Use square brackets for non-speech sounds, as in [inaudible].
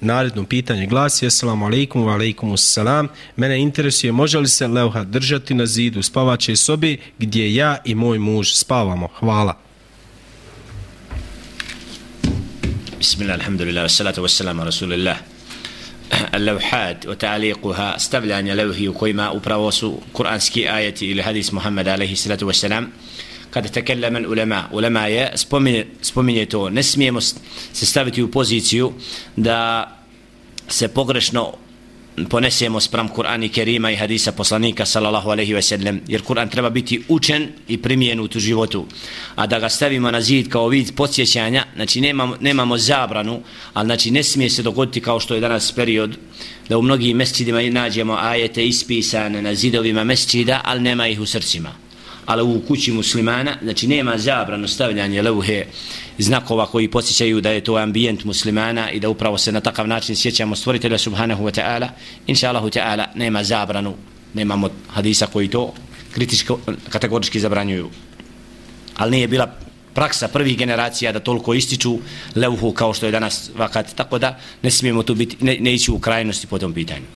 naredno pitanje glasi Assalamu alaikum wa alaikum assalam Mene interesuje može li se leuha držati na zidu spavaće sobe gdje ja i moj muž spavamo. Hvala. Bismillah, alhamdulillah, wassalatu wassalamu rasulillah. [clears throat] Al-Levhad wa ta'liquha stavljanje levhi u kojima upravo su kuranski ajeti ili hadis Muhammed alaihi salatu wassalam kada tekellama ulema ulema je spominje, spominje to. Ne smijemo se staviti u poziciju da se pogrešno ponesemo sprem Kur'ana i Kerima i hadisa poslanika sallallahu alejhi ve sellem jer Kur'an treba biti učen i primijen u tu životu. A da ga stavimo na zid kao vid podsjećanja znači nemamo, nemamo zabranu ali znači ne smije se dogoditi kao što je danas period da u mnogim mesčidima nađemo ajete ispisane na zidovima mesčida ali nema ih u srcima ali u kući muslimana, znači nema zabrano stavljanje levhe znakova koji posjećaju da je to ambijent muslimana i da upravo se na takav način sjećamo stvoritelja subhanahu wa ta'ala, inša Allahu ta'ala nema zabranu, nemamo hadisa koji to kritičko, kategorički zabranjuju. Ali nije bila praksa prvih generacija da toliko ističu levhu kao što je danas vakat, tako da ne smijemo tu biti, ne, ne ići u krajnosti po tom pitanju.